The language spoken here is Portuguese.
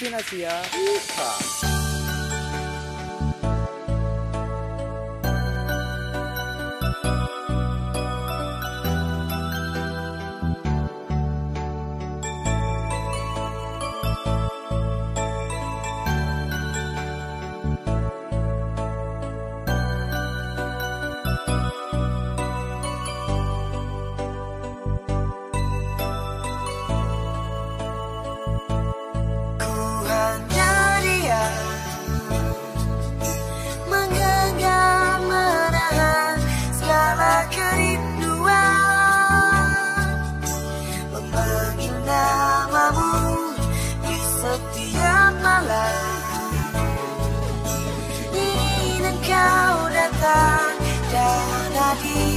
Novinasia. Yeehaw. Bye.